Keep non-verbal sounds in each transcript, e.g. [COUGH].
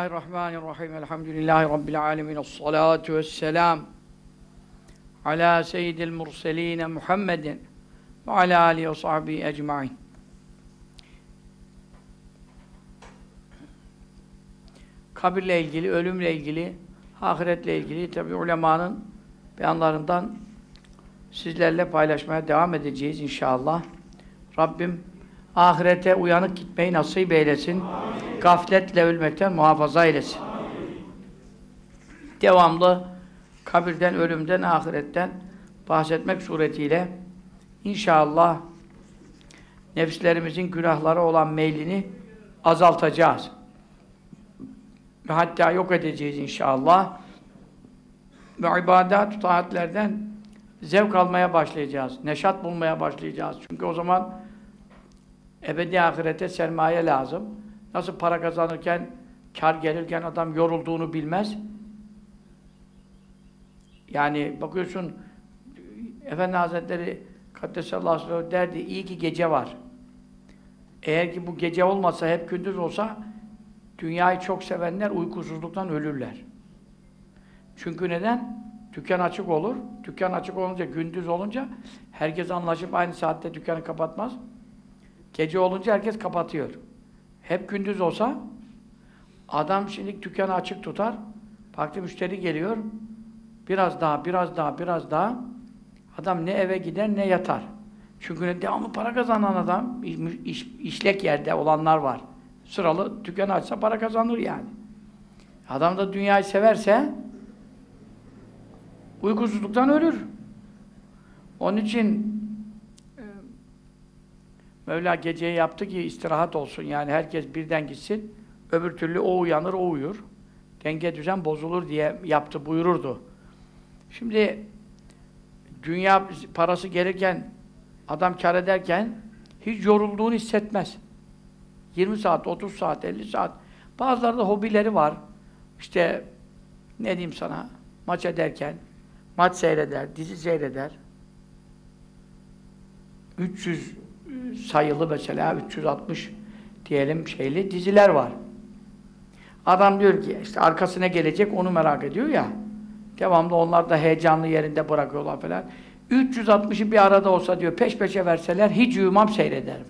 Bismillahirrahmanirrahim. Elhamdülillahi Rabbil alemin. Esselatu vesselam. Ala seyyidil murseline Muhammedin ve ala alihi ve sahbihi ecmain. Kabirle ilgili, ölümle ilgili, ahiretle ilgili tabi ulemanın beyanlarından sizlerle paylaşmaya devam edeceğiz inşallah. Rabbim ahirete uyanık gitmeyi nasip eylesin. Amin. Gafletle ölmekten muhafaza eylesin. Amin. Devamlı kabirden, ölümden, ahiretten bahsetmek suretiyle inşallah nefislerimizin günahları olan meylini azaltacağız. Ve hatta yok edeceğiz inşallah. Ve ibadet, taatlerden zevk almaya başlayacağız. Neşat bulmaya başlayacağız. Çünkü o zaman ebedi ahirete sermaye lazım. Nasıl para kazanırken, kar gelirken adam yorulduğunu bilmez. Yani bakıyorsun Efendi Hazretleri Kaddesallahu aleyhi derdi, iyi ki gece var. Eğer ki bu gece olmasa, hep gündüz olsa dünyayı çok sevenler uykusuzluktan ölürler. Çünkü neden? Dükkan açık olur. Dükkan açık olunca, gündüz olunca herkes anlaşıp aynı saatte dükkanı kapatmaz. Gece olunca herkes kapatıyor. Hep gündüz olsa adam şimdi dükkanı açık tutar. Baktı müşteri geliyor. Biraz daha, biraz daha, biraz daha adam ne eve gider ne yatar. Çünkü ne devamlı para kazanan adam iş, işlek yerde olanlar var. Sıralı dükkanı açsa para kazanır yani. Adam da dünyayı severse uykusuzluktan ölür. Onun için Mevla geceyi yaptı ki istirahat olsun yani herkes birden gitsin. Öbür türlü o uyanır, o uyur. Denge düzen bozulur diye yaptı, buyururdu. Şimdi dünya parası gelirken, adam kar ederken hiç yorulduğunu hissetmez. 20 saat, 30 saat, 50 saat. Bazıları da hobileri var. İşte ne diyeyim sana, maç ederken, maç seyreder, dizi seyreder. 300 sayılı mesela 360 diyelim şeyli diziler var. Adam diyor ki işte arkasına gelecek onu merak ediyor ya. Devamlı onlar da heyecanlı yerinde bırakıyorlar falan. 360'ı bir arada olsa diyor peş peşe verseler hiç uyumam seyrederim.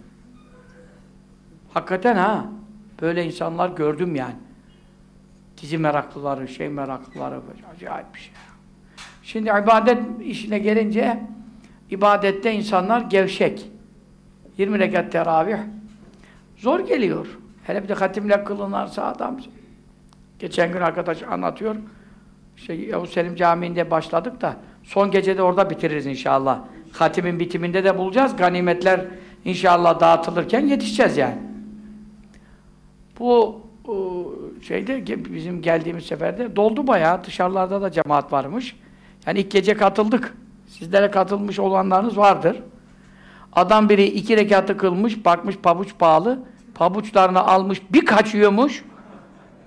Hakikaten ha. Böyle insanlar gördüm yani. Dizi meraklıları, şey meraklıları acayip bir şey. Şimdi ibadet işine gelince ibadette insanlar gevşek. 20 rekat teravih zor geliyor. Hele bir de hatimle kılınarsa adam geçen gün arkadaş anlatıyor. İşte Yavuz Selim Camii'nde başladık da son gecede orada bitiririz inşallah. Hatimin bitiminde de bulacağız. Ganimetler inşallah dağıtılırken yetişeceğiz yani. Bu şeyde bizim geldiğimiz seferde doldu bayağı. Dışarılarda da cemaat varmış. Yani ilk gece katıldık. Sizlere katılmış olanlarınız vardır. Adam biri iki rekatı kılmış, bakmış pabuç pahalı, pabuçlarını almış, bir kaçıyormuş.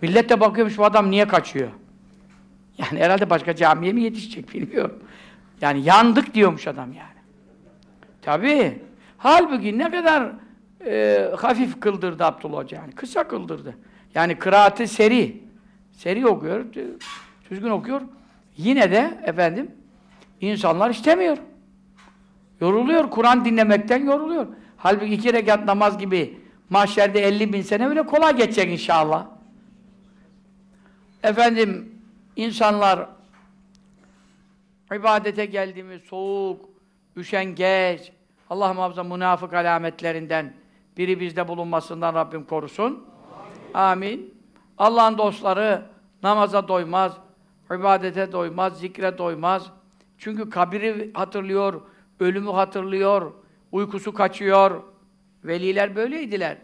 Millet de bakıyormuş bu adam niye kaçıyor? Yani herhalde başka camiye mi yetişecek bilmiyorum. Yani yandık diyormuş adam yani. Tabii. Halbuki ne kadar e, hafif kıldırdı Abdullah Hoca yani. Kısa kıldırdı. Yani kıraatı seri. Seri okuyor, düzgün okuyor. Yine de efendim insanlar istemiyor. Yoruluyor. Kur'an dinlemekten yoruluyor. Halbuki iki rekat namaz gibi mahşerde 50 bin sene öyle kolay geçecek inşallah. Efendim, insanlar ibadete geldiğimiz soğuk, üşengeç, Allah muhafaza münafık alametlerinden biri bizde bulunmasından Rabbim korusun. Amin. Amin. Allah'ın dostları namaza doymaz, ibadete doymaz, zikre doymaz. Çünkü kabiri hatırlıyor, ölümü hatırlıyor, uykusu kaçıyor. Veliler böyleydiler.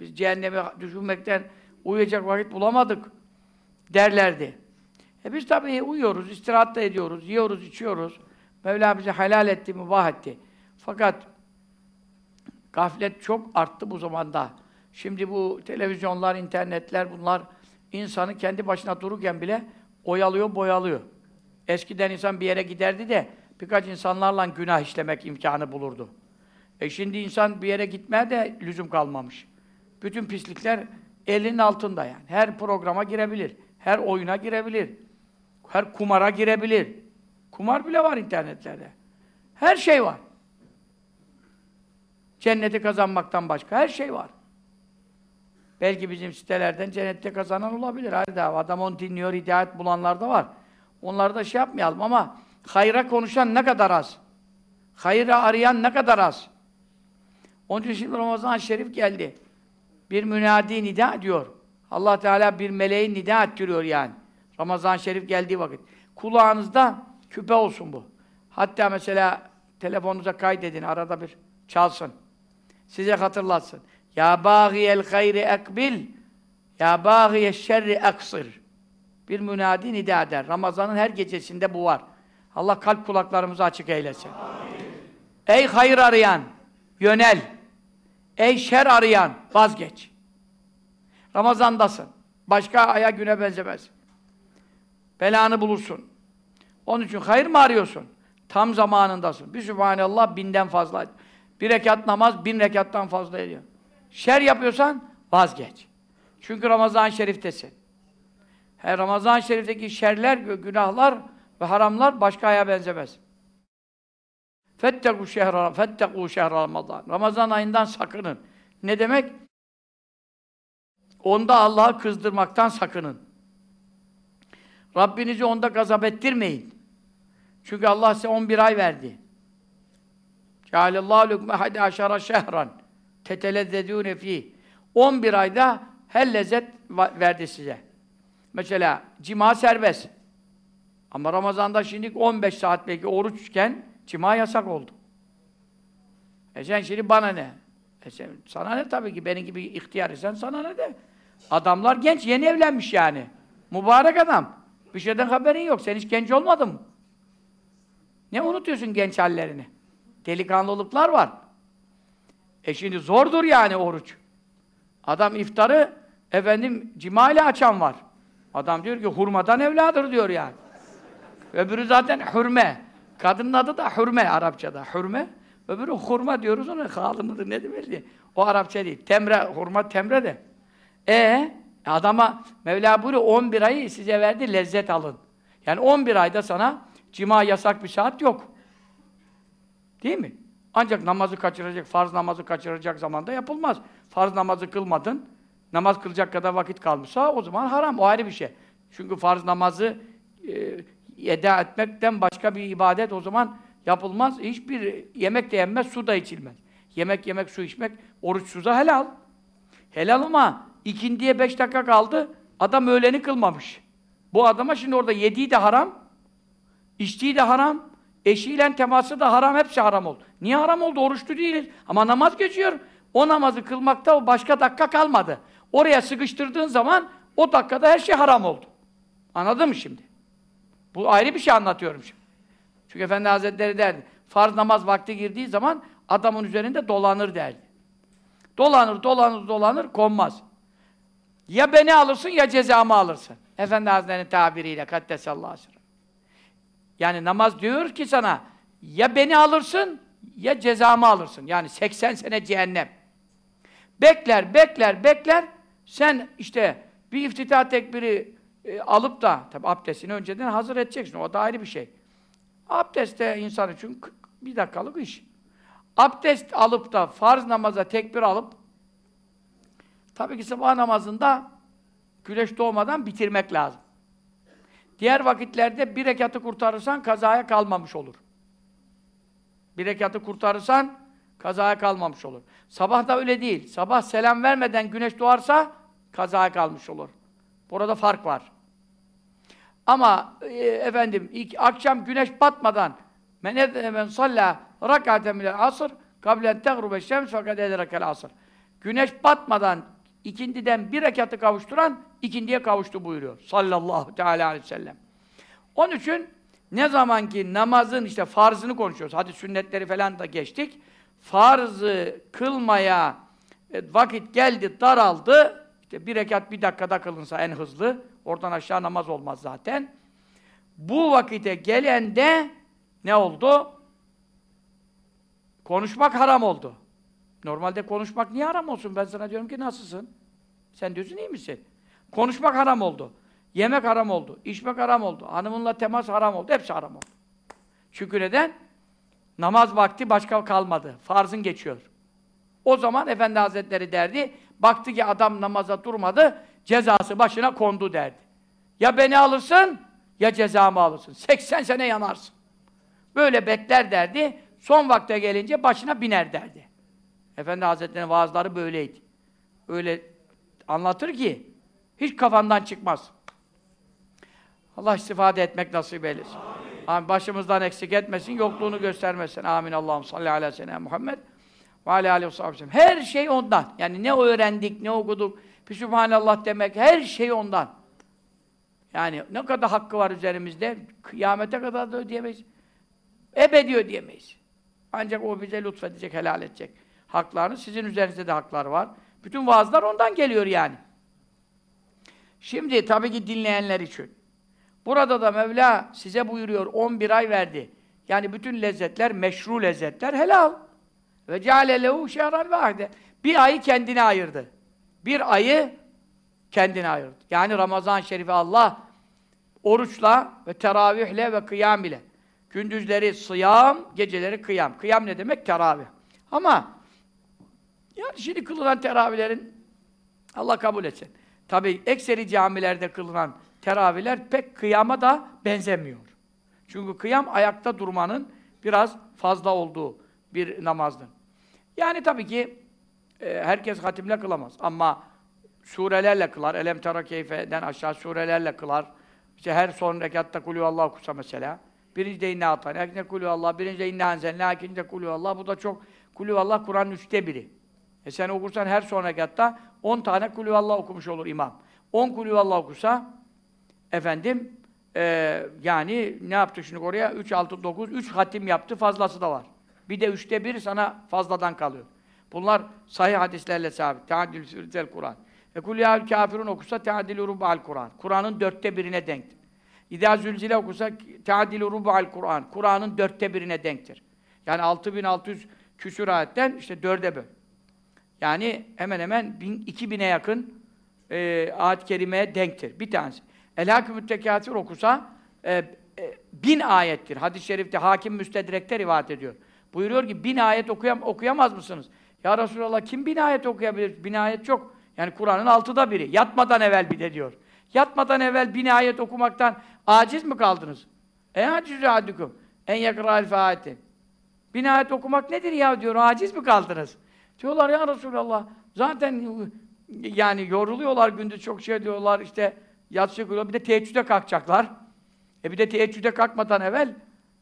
Biz cehennemi düşünmekten uyuyacak vakit bulamadık derlerdi. E biz tabii uyuyoruz, istirahat da ediyoruz, yiyoruz, içiyoruz. Mevla bize helal etti, mübah etti. Fakat gaflet çok arttı bu zamanda. Şimdi bu televizyonlar, internetler bunlar insanı kendi başına dururken bile oyalıyor, boyalıyor. Eskiden insan bir yere giderdi de birkaç insanlarla günah işlemek imkanı bulurdu. E şimdi insan bir yere gitmeye de lüzum kalmamış. Bütün pislikler elinin altında yani. Her programa girebilir. Her oyuna girebilir. Her kumara girebilir. Kumar bile var internetlerde. Her şey var. Cenneti kazanmaktan başka her şey var. Belki bizim sitelerden cennette kazanan olabilir. Hadi adam onu dinliyor, hidayet bulanlar da var. Onları da şey yapmayalım ama hayra konuşan ne kadar az. Hayra arayan ne kadar az. Onun için şimdi Ramazan-ı Şerif geldi. Bir münadi nida ediyor. Allah Teala bir meleğin nida ettiriyor yani. Ramazan-ı Şerif geldiği vakit. Kulağınızda küpe olsun bu. Hatta mesela telefonunuza kaydedin, arada bir çalsın. Size hatırlatsın. Ya bâgiyel hayri ekbil, ya bâgiyel şerri eksir. Bir münadi nida eder. Ramazan'ın her gecesinde bu var. Allah kalp kulaklarımızı açık eylesin. Amin. Ey hayır arayan, yönel. Ey şer arayan, vazgeç. Ramazandasın. Başka aya güne benzemez. Belanı bulursun. Onun için hayır mı arıyorsun? Tam zamanındasın. Bir Sübhanallah binden fazla. Bir rekat namaz bin rekattan fazla ediyor. Şer yapıyorsan vazgeç. Çünkü Ramazan-ı Şerif'tesin. Her Ramazan-ı Şerif'teki şerler, günahlar ve haramlar başka aya benzemez. Fettekû şehra, fettekû şehra Ramazan. Ramazan ayından sakının. Ne demek? Onda Allah'ı kızdırmaktan sakının. Rabbinizi onda gazap ettirmeyin. Çünkü Allah size 11 ay verdi. Cealallahu lükme hadi aşara şehran tetelezzedûne fî. 11 ayda her lezzet verdi size. Mesela cima serbest. Ama Ramazan'da şimdi 15 saat belki oruçken cima yasak oldu. E sen şimdi bana ne? E sen, sana ne tabii ki benim gibi ihtiyar isen sana ne de. Adamlar genç, yeni evlenmiş yani. Mübarek adam. Bir şeyden haberin yok. Sen hiç genç olmadın mı? Ne unutuyorsun genç hallerini? Delikanlılıklar var. E şimdi zordur yani oruç. Adam iftarı efendim cima ile açan var. Adam diyor ki hurmadan evladır diyor yani. Öbürü zaten hürme. Kadının adı da hürme Arapçada. Hürme. Öbürü hurma diyoruz ona halı mıdır nedir belli. O Arapça değil. Temre, hurma temre de. E adama Mevla buyuruyor 11 ayı size verdi lezzet alın. Yani 11 ayda sana cima yasak bir saat yok. Değil mi? Ancak namazı kaçıracak, farz namazı kaçıracak zamanda yapılmaz. Farz namazı kılmadın, namaz kılacak kadar vakit kalmışsa o zaman haram, o ayrı bir şey. Çünkü farz namazı e, eda etmekten başka bir ibadet o zaman yapılmaz. Hiçbir yemek de yenmez, su da içilmez. Yemek yemek, su içmek oruçsuza helal. Helal ama ikindiye beş dakika kaldı, adam öğleni kılmamış. Bu adama şimdi orada yediği de haram, içtiği de haram, eşiyle teması da haram, hepsi haram oldu. Niye haram oldu? Oruçlu değiliz. Ama namaz geçiyor. O namazı kılmakta o başka dakika kalmadı. Oraya sıkıştırdığın zaman o dakikada her şey haram oldu. Anladın mı şimdi? Bu ayrı bir şey anlatıyorum şimdi. Çünkü Efendi Hazretleri derdi, farz namaz vakti girdiği zaman adamın üzerinde dolanır derdi. Dolanır, dolanır, dolanır, konmaz. Ya beni alırsın ya cezamı alırsın. Efendi Hazretleri'nin tabiriyle kaddesallahu aleyhi Yani namaz diyor ki sana, ya beni alırsın ya cezamı alırsın. Yani 80 sene cehennem. Bekler, bekler, bekler. Sen işte bir iftitah tekbiri e, alıp da, tabi abdestini önceden hazır edeceksin. O da ayrı bir şey. Abdest de insan için bir dakikalık iş. Abdest alıp da farz namaza tekbir alıp tabii ki sabah namazında güneş doğmadan bitirmek lazım. Diğer vakitlerde bir rekatı kurtarırsan kazaya kalmamış olur. Bir rekatı kurtarırsan kazaya kalmamış olur. Sabah da öyle değil. Sabah selam vermeden güneş doğarsa kazaya kalmış olur. Burada fark var. Ama e, efendim ilk, akşam güneş batmadan men men salla rakaten min asr kablen tegrube şems fakat edrekel asr. Güneş batmadan ikindiden bir rekatı kavuşturan ikindiye kavuştu buyuruyor. Sallallahu teala aleyhi ve sellem. Onun için ne zaman ki namazın işte farzını konuşuyoruz. Hadi sünnetleri falan da geçtik. Farzı kılmaya e, vakit geldi, daraldı. İşte bir rekat bir dakikada kılınsa en hızlı. Oradan aşağı namaz olmaz zaten. Bu vakite gelende ne oldu? Konuşmak haram oldu. Normalde konuşmak niye haram olsun? Ben sana diyorum ki nasılsın? Sen diyorsun iyi misin? Konuşmak haram oldu. Yemek haram oldu. içmek haram oldu. Hanımınla temas haram oldu. Hepsi haram oldu. Çünkü neden? Namaz vakti başka kalmadı. Farzın geçiyor. O zaman Efendi Hazretleri derdi, baktı ki adam namaza durmadı, cezası başına kondu derdi. Ya beni alırsın, ya cezamı alırsın. 80 sene yanarsın. Böyle bekler derdi, son vakte gelince başına biner derdi. Efendi Hazretleri'nin vaazları böyleydi. Öyle anlatır ki, hiç kafandan çıkmaz. Allah istifade etmek nasip eylesin. Amin. Başımızdan eksik etmesin, yokluğunu göstermesin. Amin. Allah'ım salli ala sene Muhammed ve ala aleyhi ve. Her şey ondan. Yani ne öğrendik, ne okuduk, bir Sübhanallah demek, her şey ondan. Yani ne kadar hakkı var üzerimizde, kıyamete kadar da ödeyemeyiz. Ebedi ödeyemeyiz. Ancak o bize lütfedecek, helal edecek haklarını. Sizin üzerinizde de haklar var. Bütün vaazlar ondan geliyor yani. Şimdi tabii ki dinleyenler için. Burada da Mevla size buyuruyor 11 ay verdi. Yani bütün lezzetler meşru lezzetler helal. Ve ceale lehu şehran vahde. Bir ayı kendine ayırdı. Bir ayı kendine ayırdı. Yani Ramazan-ı Şerif'i Allah oruçla ve teravihle ve kıyam ile. Gündüzleri sıyam, geceleri kıyam. Kıyam ne demek? Teravih. Ama yani şimdi kılınan teravihlerin Allah kabul etsin. Tabi ekseri camilerde kılınan teravihler pek kıyama da benzemiyor. Çünkü kıyam ayakta durmanın biraz fazla olduğu bir namazdır. Yani tabii ki herkes hatimle kılamaz ama surelerle kılar. Elem tera keyfeden aşağı surelerle kılar. İşte her son rekatta kulü Allah okusa mesela. Birinci de inna atan, ikinci kulü Allah, birinci de inna enzelna, ikinci de kulü Allah. Bu da çok kulü Allah Kur'an'ın üçte biri. E sen okursan her son rekatta 10 tane kulü Allah okumuş olur imam. 10 kulü Allah okusa efendim e, yani ne yaptı şimdi oraya? 3, 6, 9, 3 hatim yaptı. Fazlası da var. Bir de üçte bir sana fazladan kalıyor. Bunlar sahih hadislerle sabit. Teadil sürtel Kur'an. Ve kul yâül kafirun okusa teadil rub'al Kur'an. Kur'an'ın dörtte birine denktir. İdâ zülzile okusa teadil rub'al Kur'an. Kur'an'ın dörtte birine denktir. Yani 6600 küsur ayetten işte dörde böl. Yani hemen hemen bin, 2000'e yakın e, ayet-i kerimeye denktir. Bir tanesi. El-Hakü Müttekâsir okusa e, e, bin ayettir. Hadis-i şerifte hakim müstedrekte rivayet ediyor. Buyuruyor ki bin ayet okuyam okuyamaz mısınız? Ya Resulallah kim bin ayet okuyabilir? Bin ayet çok. Yani Kur'an'ın altıda biri. Yatmadan evvel bir de diyor. Yatmadan evvel bin ayet okumaktan aciz mi kaldınız? E acizü adüküm. En yakra faati. Bin ayet okumak nedir ya diyor. Aciz mi kaldınız? Diyorlar ya Resulallah. Zaten yani yoruluyorlar gündüz çok şey diyorlar işte yatsı kılıyor. Bir de teheccüde kalkacaklar. E bir de teheccüde kalkmadan evvel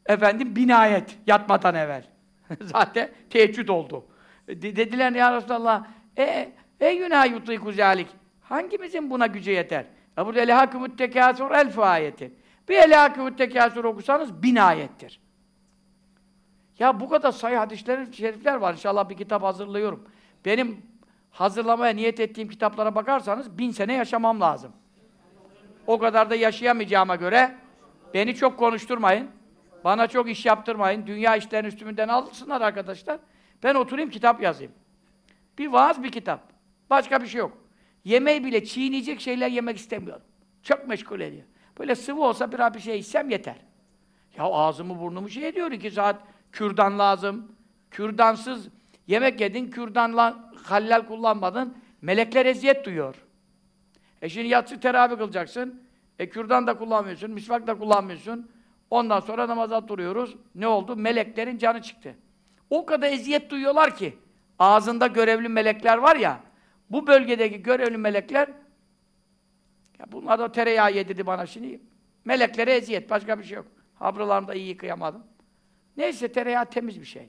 efendim bin ayet yatmadan evvel. [LAUGHS] Zaten teheccüd oldu. E, de dediler ya Resulallah e, e günah yutiku zalik. Hangimizin buna gücü yeter? Ya burada elhâkümüt tekâsur elf ayeti. Bir elhâkümüt tekâsur okusanız bin ayettir. Ya bu kadar sayı hadisler, şerifler var. İnşallah bir kitap hazırlıyorum. Benim hazırlamaya niyet ettiğim kitaplara bakarsanız bin sene yaşamam lazım. O kadar da yaşayamayacağıma göre beni çok konuşturmayın. Bana çok iş yaptırmayın. Dünya işlerini üstümünden alsınlar arkadaşlar. Ben oturayım kitap yazayım. Bir vaaz bir kitap. Başka bir şey yok. Yemeği bile çiğneyecek şeyler yemek istemiyorum. Çok meşgul ediyor. Böyle sıvı olsa bir bir şey içsem yeter. Ya ağzımı burnumu şey ediyor iki saat kürdan lazım. Kürdansız yemek yedin, kürdanla hallal kullanmadın. Melekler eziyet duyuyor. E şimdi yatsı teravih kılacaksın. E kürdan da kullanmıyorsun, misvak da kullanmıyorsun. Ondan sonra namaza duruyoruz. Ne oldu? Meleklerin canı çıktı. O kadar eziyet duyuyorlar ki ağzında görevli melekler var ya bu bölgedeki görevli melekler ya bunlar da tereyağı yedirdi bana şimdi. Meleklere eziyet. Başka bir şey yok. Habralarımı da iyi yıkayamadım. Neyse tereyağı temiz bir şey.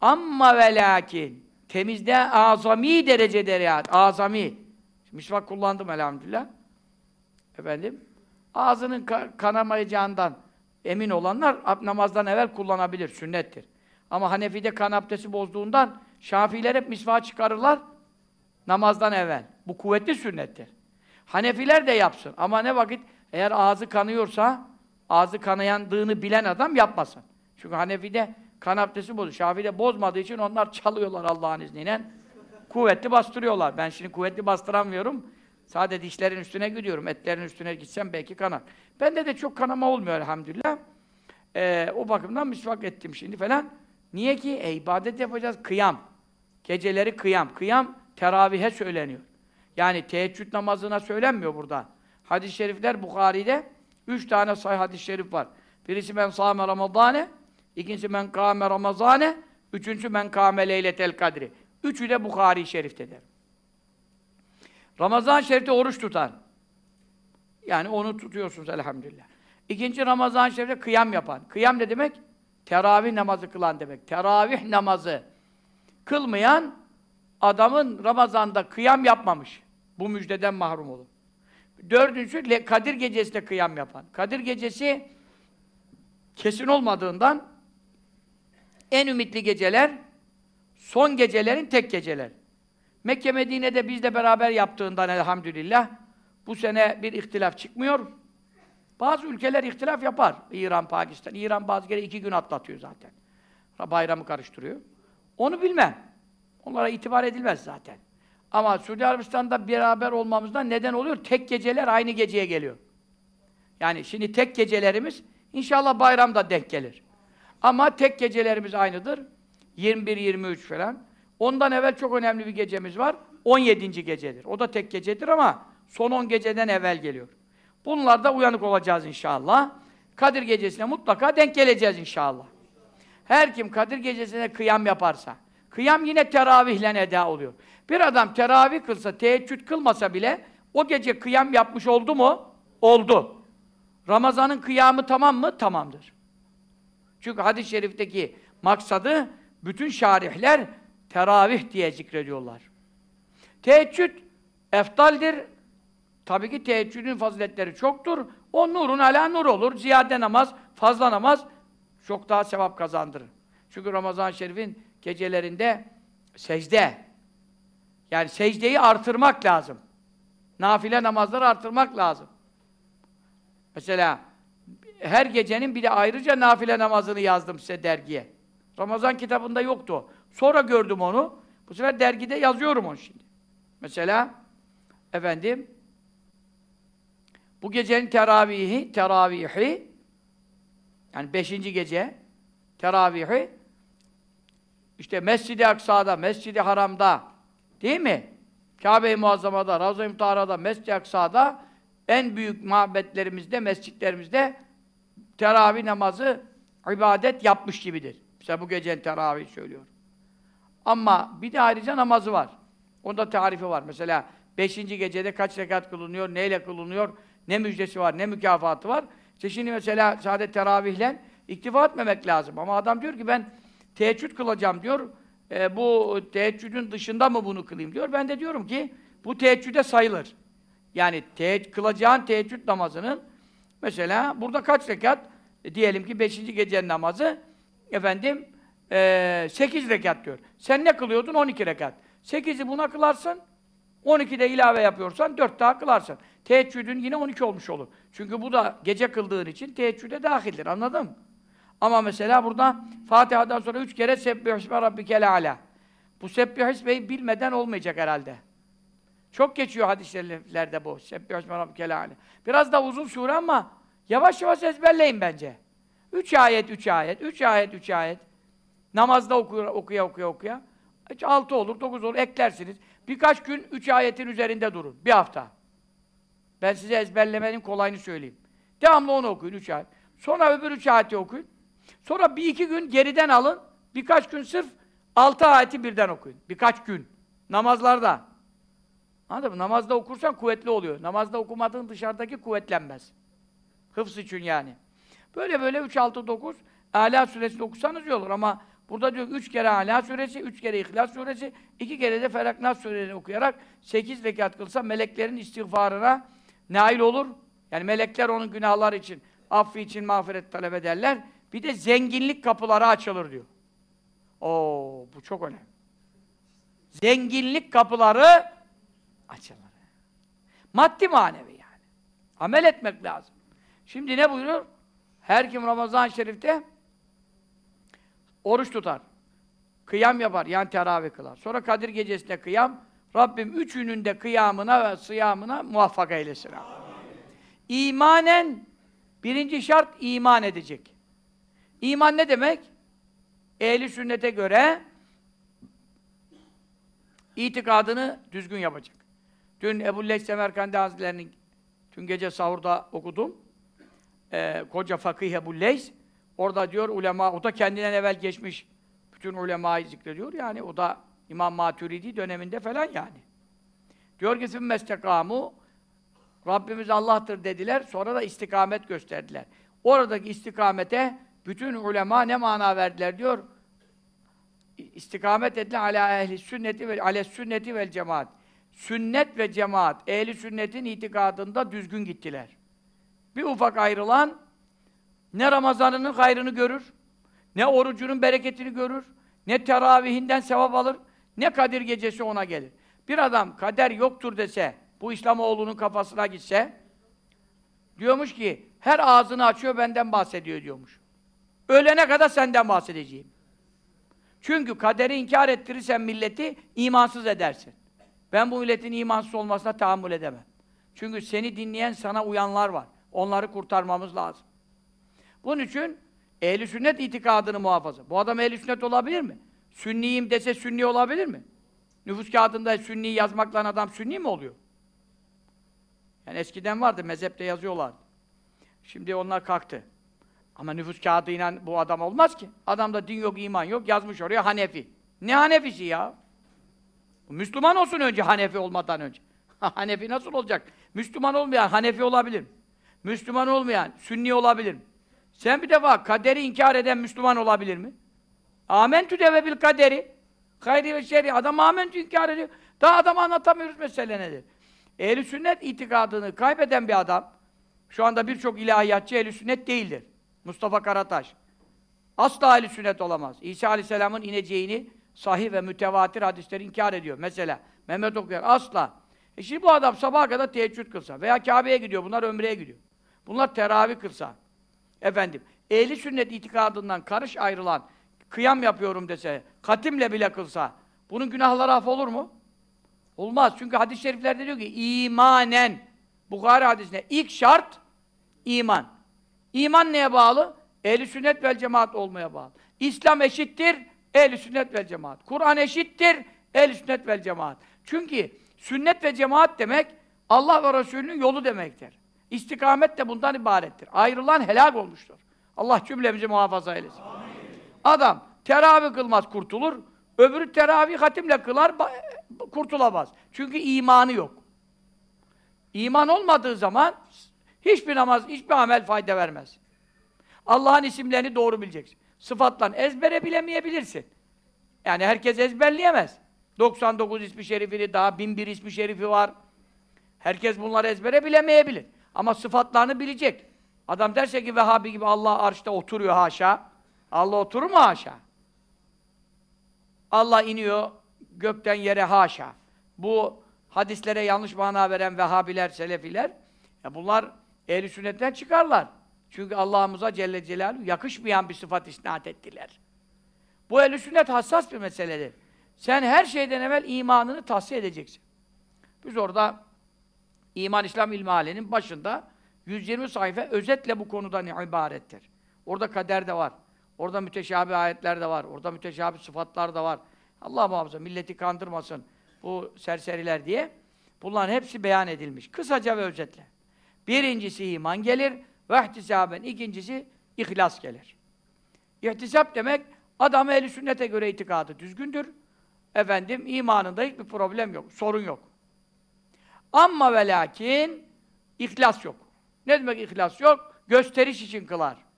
Ama ve lakin temizde azami derece tereyağı. Azami. Misvak kullandım elhamdülillah. Efendim. Ağzının ka kanamayacağından emin olanlar namazdan evvel kullanabilir. Sünnettir. Ama Hanefi'de kan abdesti bozduğundan Şafiler hep misvağı çıkarırlar namazdan evvel. Bu kuvvetli sünnettir. Hanefiler de yapsın. Ama ne vakit eğer ağzı kanıyorsa ağzı kanayandığını bilen adam yapmasın. Çünkü Hanefi'de kan abdesti bozuyor. Şafi'de bozmadığı için onlar çalıyorlar Allah'ın izniyle. Kuvvetli bastırıyorlar. Ben şimdi kuvvetli bastıramıyorum. Sadece dişlerin üstüne gidiyorum. Etlerin üstüne gitsem belki kanar. Bende de çok kanama olmuyor elhamdülillah. Ee, o bakımdan misvak ettim şimdi falan. Niye ki? E, ibadet yapacağız. Kıyam. Geceleri kıyam. Kıyam teravihe söyleniyor. Yani teheccüd namazına söylenmiyor burada. Hadis-i şerifler Bukhari'de üç tane sahih hadis-i şerif var. Birisi men sâme ramadâne, ikincisi men kâme ramazâne, üçüncüsü men kâme leyletel kadri. Üçü de Bukhari-i şeriftedir. Ramazan şerifte oruç tutan. Yani onu tutuyorsunuz elhamdülillah. İkinci Ramazan şerifte kıyam yapan. Kıyam ne demek? Teravih namazı kılan demek. Teravih namazı kılmayan adamın Ramazan'da kıyam yapmamış. Bu müjdeden mahrum olur. Dördüncüsü Kadir gecesinde kıyam yapan. Kadir gecesi kesin olmadığından en ümitli geceler son gecelerin tek geceler. Mekke Medine'de bizle beraber yaptığından elhamdülillah bu sene bir ihtilaf çıkmıyor. Bazı ülkeler ihtilaf yapar. İran, Pakistan. İran bazı kere iki gün atlatıyor zaten. Bayramı karıştırıyor. Onu bilmem. Onlara itibar edilmez zaten. Ama Suudi Arabistan'da beraber olmamızdan neden oluyor? Tek geceler aynı geceye geliyor. Yani şimdi tek gecelerimiz inşallah bayramda denk gelir. Ama tek gecelerimiz aynıdır. 21-23 falan. Ondan evvel çok önemli bir gecemiz var. 17. gecedir. O da tek gecedir ama son 10 geceden evvel geliyor. Bunlarda uyanık olacağız inşallah. Kadir gecesine mutlaka denk geleceğiz inşallah. Her kim Kadir gecesine kıyam yaparsa, kıyam yine teravihle eda oluyor. Bir adam teravih kılsa, teheccüd kılmasa bile o gece kıyam yapmış oldu mu? Oldu. Ramazan'ın kıyamı tamam mı? Tamamdır. Çünkü hadis-i şerifteki maksadı bütün şarihler teravih diye zikrediyorlar. Teheccüd eftaldir. Tabii ki teheccüdün faziletleri çoktur. O nurun ala nur olur. Ziyade namaz, fazla namaz çok daha sevap kazandırır. Çünkü Ramazan-ı Şerif'in gecelerinde secde. Yani secdeyi artırmak lazım. Nafile namazları artırmak lazım. Mesela her gecenin bir de ayrıca nafile namazını yazdım size dergiye. Ramazan kitabında yoktu. Sonra gördüm onu. Bu sefer dergide yazıyorum onu şimdi. Mesela efendim bu gecenin teravihi, teravihi yani beşinci gece teravihi işte Mescid-i Aksa'da, Mescid-i Haram'da değil mi? Kabe-i Muazzama'da, Ravza-i Mutahara'da, Mescid-i Aksa'da en büyük mabetlerimizde, mescitlerimizde teravih namazı ibadet yapmış gibidir. Mesela bu gecenin teravih söylüyor. Ama bir de ayrıca namazı var. Onda tarifi var. Mesela beşinci gecede kaç rekat kılınıyor, neyle kılınıyor, ne müjdesi var, ne mükafatı var. İşte şimdi mesela sadece teravihle iktifa etmemek lazım. Ama adam diyor ki ben teheccüd kılacağım diyor. E, bu teheccüdün dışında mı bunu kılayım diyor. Ben de diyorum ki bu teheccüde sayılır. Yani teheccüd, kılacağın teheccüd namazının mesela burada kaç rekat? E, diyelim ki beşinci gecenin namazı efendim e, 8 rekat diyor. Sen ne kılıyordun? 12 rekat. 8'i buna kılarsın. 12'de ilave yapıyorsan 4 daha kılarsın. Teheccüdün yine 12 olmuş olur. Çünkü bu da gece kıldığın için teheccüde dahildir. Anladın mı? Ama mesela burada Fatiha'dan sonra 3 kere Sebbihüsme Rabbikel Ala. Bu Sebbihüsme'yi bilmeden olmayacak herhalde. Çok geçiyor hadislerde bu. Sebbihüsme Rabbikel Ala. Biraz da uzun sure ama yavaş yavaş ezberleyin bence. 3 ayet, 3 ayet, 3 ayet, 3 ayet. Namazda okuya okuya okuya okuya. 6 olur, 9 olur, eklersiniz. Birkaç gün 3 ayetin üzerinde durun. Bir hafta. Ben size ezberlemenin kolayını söyleyeyim. Devamlı onu okuyun, 3 ayet. Sonra öbür 3 ayeti okuyun. Sonra bir iki gün geriden alın. Birkaç gün sırf 6 ayeti birden okuyun. Birkaç gün. Namazlarda. Anladın mı? Namazda okursan kuvvetli oluyor. Namazda okumadığın dışarıdaki kuvvetlenmez. Hıfz için yani. Böyle böyle 3, 6, 9 Ala suresini okusanız iyi olur ama burada diyor üç kere Ala suresi, üç kere İhlas suresi, iki kere de Felak Nas okuyarak sekiz rekat kılsa meleklerin istiğfarına nail olur. Yani melekler onun günahlar için, affı için mağfiret talep ederler. Bir de zenginlik kapıları açılır diyor. Oo, bu çok önemli. Zenginlik kapıları açılır. Maddi manevi yani. Amel etmek lazım. Şimdi ne buyuruyor? Her kim Ramazan-ı Şerif'te oruç tutar. kıyam yapar. Yani teravih kılar. Sonra Kadir gecesinde kıyam. Rabbim üçünün de kıyamına ve sıyamına muvaffak eylesin. Amin. İmanen birinci şart iman edecek. İman ne demek? Ehli sünnete göre itikadını düzgün yapacak. Dün Ebu Leys Semerkandi Hazretleri'nin dün gece sahurda okudum. Ee, koca fakih Ebu Leys orada diyor ulema, o da kendinden evvel geçmiş bütün ulemayı zikrediyor. Yani o da İmam Maturidi döneminde falan yani. Diyor ki fümmestekamu Rabbimiz Allah'tır dediler. Sonra da istikamet gösterdiler. Oradaki istikamete bütün ulema ne mana verdiler diyor. İstikamet edilen ala ehli sünneti ve ale sünneti vel cemaat. Sünnet ve cemaat ehli sünnetin itikadında düzgün gittiler. Bir ufak ayrılan ne Ramazanının hayrını görür, ne orucunun bereketini görür, ne teravihinden sevap alır, ne Kadir gecesi ona gelir. Bir adam kader yoktur dese, bu İslamoğlu'nun kafasına gitse, diyormuş ki, her ağzını açıyor benden bahsediyor diyormuş. Ölene kadar senden bahsedeceğim. Çünkü kaderi inkar ettirirsen milleti imansız edersin. Ben bu milletin imansız olmasına tahammül edemem. Çünkü seni dinleyen sana uyanlar var. Onları kurtarmamız lazım. Bunun için ehli sünnet itikadını muhafaza. Bu adam ehli sünnet olabilir mi? Sünniyim dese sünni olabilir mi? Nüfus kağıdında sünni yazmakla adam sünni mi oluyor? Yani eskiden vardı, mezhepte yazıyorlardı. Şimdi onlar kalktı. Ama nüfus kağıdıyla bu adam olmaz ki. Adamda din yok, iman yok, yazmış oraya Hanefi. Ne Hanefisi ya? Müslüman olsun önce Hanefi olmadan önce. [LAUGHS] Hanefi nasıl olacak? Müslüman olmayan Hanefi olabilir? Müslüman olmayan Sünni olabilir? Sen bir defa kaderi inkar eden Müslüman olabilir mi? Amentü deve bil kaderi. Hayri ve şerri. Adam amentü inkar ediyor. Daha adam anlatamıyoruz mesele nedir? Ehl-i sünnet itikadını kaybeden bir adam, şu anda birçok ilahiyatçı ehl sünnet değildir. Mustafa Karataş. Asla ehl sünnet olamaz. İsa aleyhisselamın ineceğini sahih ve mütevatir hadisleri inkar ediyor. Mesela Mehmet Okuyan asla. E şimdi bu adam sabaha kadar teheccüd kılsa veya Kabe'ye gidiyor, bunlar ömreye gidiyor. Bunlar teravih kılsa. Efendim, ehli sünnet itikadından karış ayrılan, kıyam yapıyorum dese, katimle bile kılsa, bunun günahları af olur mu? Olmaz. Çünkü hadis-i şeriflerde diyor ki, imanen, Bukhari hadisine ilk şart, iman. İman neye bağlı? Ehli sünnet vel cemaat olmaya bağlı. İslam eşittir, ehli sünnet vel cemaat. Kur'an eşittir, ehli sünnet vel cemaat. Çünkü sünnet ve cemaat demek, Allah ve Resulünün yolu demektir. İstikamet de bundan ibarettir. Ayrılan helak olmuştur. Allah cümlemizi muhafaza eylesin. Adam teravih kılmaz kurtulur, öbürü teravih hatimle kılar kurtulamaz. Çünkü imanı yok. İman olmadığı zaman hiçbir namaz, hiçbir amel fayda vermez. Allah'ın isimlerini doğru bileceksin. Sıfatla ezbere bilemeyebilirsin. Yani herkes ezberleyemez. 99 ismi şerifini daha 1001 ismi şerifi var. Herkes bunları ezbere bilemeyebilir. Ama sıfatlarını bilecek. Adam derse ki Vehhabi gibi Allah arşta oturuyor haşa. Allah oturur mu haşa? Allah iniyor gökten yere haşa. Bu hadislere yanlış mana veren Vehhabiler, Selefiler ya bunlar ehl sünnetten çıkarlar. Çünkü Allah'ımıza Celle Celaluhu yakışmayan bir sıfat isnat ettiler. Bu ehl sünnet hassas bir meseledir. Sen her şeyden evvel imanını tahsiye edeceksin. Biz orada İman İslam İlmihali'nin başında 120 sayfa özetle bu konudan ibarettir. Orada kader de var. Orada müteşabih ayetler de var. Orada müteşabih sıfatlar da var. Allah muhafaza milleti kandırmasın bu serseriler diye. Bunların hepsi beyan edilmiş. Kısaca ve özetle. Birincisi iman gelir ve ihtisaben. ikincisi ihlas gelir. İhtisap demek adam ehli sünnete göre itikadı düzgündür. Efendim imanında hiçbir problem yok, sorun yok. Amma ve lakin ihlas yok. Ne demek ihlas yok? Gösteriş için kılar.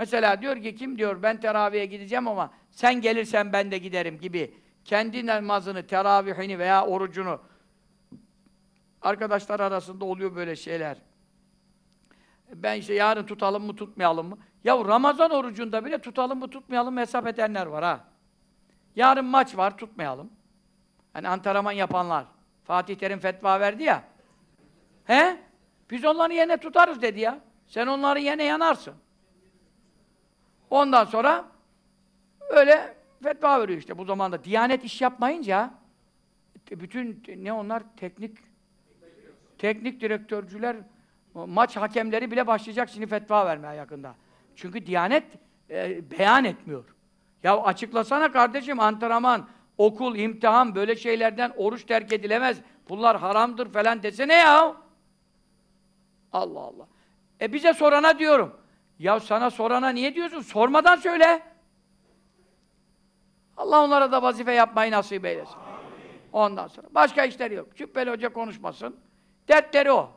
Mesela diyor ki kim diyor ben teraviye gideceğim ama sen gelirsen ben de giderim gibi kendi namazını, teravihini veya orucunu arkadaşlar arasında oluyor böyle şeyler. Ben işte yarın tutalım mı tutmayalım mı? Ya Ramazan orucunda bile tutalım mı tutmayalım mı hesap edenler var ha. Yarın maç var tutmayalım. Hani antrenman yapanlar. Fatih Terim fetva verdi ya. He? Biz onları yine tutarız dedi ya. Sen onları yine yanarsın. Ondan sonra öyle fetva veriyor işte bu zamanda. Diyanet iş yapmayınca bütün ne onlar teknik teknik direktörcüler maç hakemleri bile başlayacak şimdi fetva vermeye yakında. Çünkü Diyanet e, beyan etmiyor. Ya açıklasana kardeşim antrenman, okul, imtihan böyle şeylerden oruç terk edilemez. Bunlar haramdır falan desene ya. Allah Allah. E bize sorana diyorum. Ya sana sorana niye diyorsun? Sormadan söyle. Allah onlara da vazife yapmayı nasip eylesin. Ondan sonra. Başka işleri yok. Cübbeli Hoca konuşmasın. Dertleri o.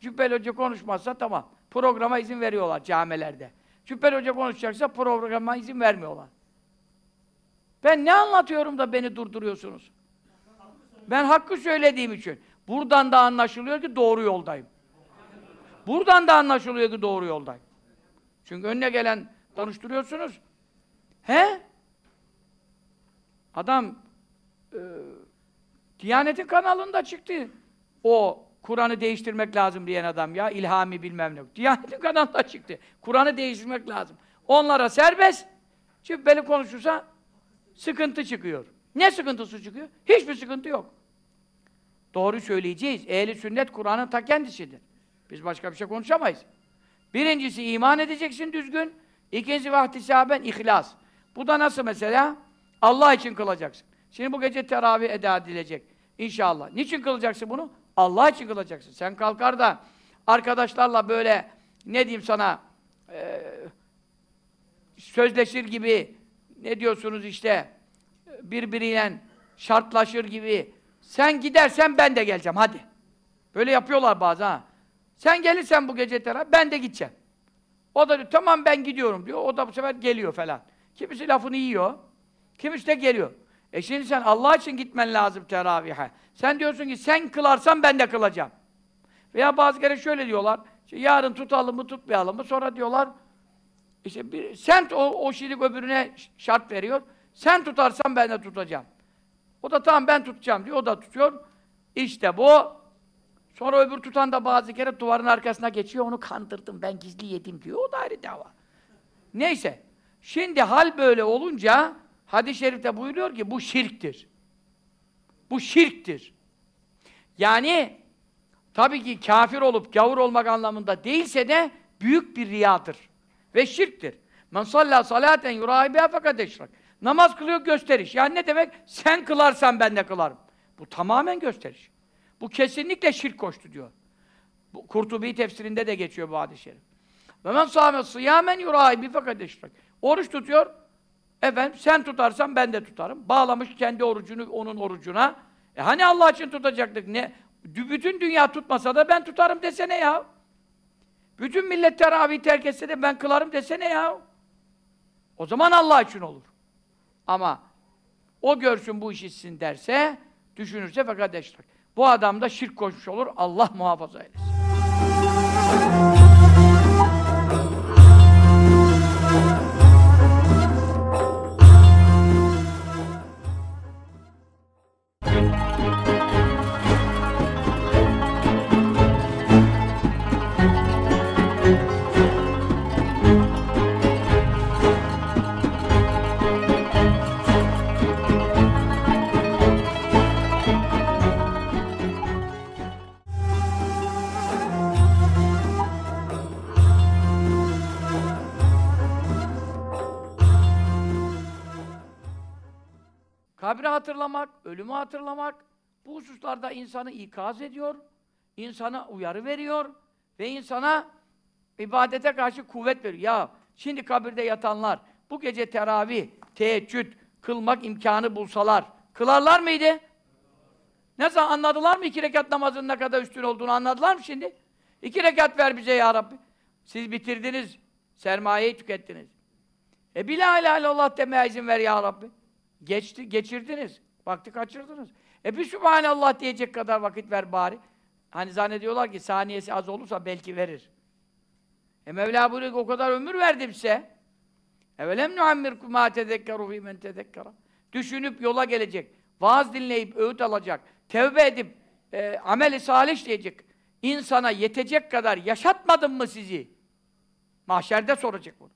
Cübbeli Hoca konuşmazsa tamam. Programa izin veriyorlar camilerde. Cübbeli Hoca konuşacaksa programa izin vermiyorlar. Ben ne anlatıyorum da beni durduruyorsunuz? Ben hakkı söylediğim için. Buradan da anlaşılıyor ki doğru yoldayım. Buradan da anlaşılıyor ki doğru yoldayım. Çünkü önüne gelen konuşturuyorsunuz. He? Adam e, Diyanet'in kanalında çıktı. O Kur'an'ı değiştirmek lazım diyen adam ya, ilhami bilmem ne. Diyanet'in kanalında çıktı. Kur'an'ı değiştirmek lazım. Onlara serbest. Cübbeli konuşursa sıkıntı çıkıyor. Ne sıkıntısı çıkıyor? Hiçbir sıkıntı yok. Doğru söyleyeceğiz. Ehli sünnet Kur'an'ın ta kendisidir. Biz başka bir şey konuşamayız. Birincisi iman edeceksin düzgün. İkincisi vahtisaben ihlas. Bu da nasıl mesela? Allah için kılacaksın. Şimdi bu gece teravih eda edilecek. İnşallah. Niçin kılacaksın bunu? Allah için kılacaksın. Sen kalkar da arkadaşlarla böyle ne diyeyim sana e, sözleşir gibi ne diyorsunuz işte birbiriyle şartlaşır gibi sen gidersen ben de geleceğim hadi. Böyle yapıyorlar bazen. Sen gelirsen bu gece teravih ben de gideceğim. O da diyor tamam ben gidiyorum diyor. O da bu sefer geliyor falan. Kimisi lafını yiyor. Kimisi de geliyor. E şimdi sen Allah için gitmen lazım teravihe. Sen diyorsun ki sen kılarsan ben de kılacağım. Veya bazı kere şöyle diyorlar. Işte yarın tutalım mı tutmayalım mı? Sonra diyorlar işte bir, sen o, o şilik öbürüne şart veriyor. Sen tutarsan ben de tutacağım. O da tamam ben tutacağım diyor. O da tutuyor. İşte bu. Sonra öbür tutan da bazı kere duvarın arkasına geçiyor. Onu kandırdım ben gizli yedim diyor. O da ayrı dava. Neyse. Şimdi hal böyle olunca hadis-i şerifte buyuruyor ki bu şirktir. Bu şirktir. Yani tabii ki kafir olup gavur olmak anlamında değilse de büyük bir riyadır. Ve şirktir. Men salla salaten yurahibiha fakat eşrak. Namaz kılıyor gösteriş. Yani ne demek? Sen kılarsan ben de kılarım. Bu tamamen gösteriş. Bu kesinlikle şirk koştu diyor. Bu Kurtubi tefsirinde de geçiyor bu hadis-i şerif. Ve men sâme sıyâmen fakat eşrak. Oruç tutuyor. Efendim sen tutarsan ben de tutarım. Bağlamış kendi orucunu onun orucuna. E hani Allah için tutacaktık? Ne? Bütün dünya tutmasa da ben tutarım desene ya. Bütün millet teravih terk etse de ben kılarım desene ya. O zaman Allah için olur. Ama o görsün bu işi sizin derse, düşünürse fakat eşrak. Bu adam da şirk koşmuş olur. Allah muhafaza eylesin. Kabri hatırlamak, ölümü hatırlamak, bu hususlarda insanı ikaz ediyor, insana uyarı veriyor ve insana ibadete karşı kuvvet veriyor. Ya şimdi kabirde yatanlar bu gece teravih, teheccüd kılmak imkanı bulsalar, kılarlar mıydı? Nasıl anladılar mı iki rekat namazın ne kadar üstün olduğunu anladılar mı şimdi? İki rekat ver bize ya Rabbi. Siz bitirdiniz, sermayeyi tükettiniz. E bir la ilahe illallah demeye izin ver ya Rabbi. Geçti, geçirdiniz. Vakti kaçırdınız. E bir Sübhanallah diyecek kadar vakit ver bari. Hani zannediyorlar ki saniyesi az olursa belki verir. E Mevla buyuruyor o kadar ömür verdim size. Evelem nuammirkum ma tezekkeru fî men tezekkera. Düşünüp yola gelecek. Vaaz dinleyip öğüt alacak. Tevbe edip e, ameli salih diyecek. İnsana yetecek kadar yaşatmadım mı sizi? Mahşerde soracak bunu.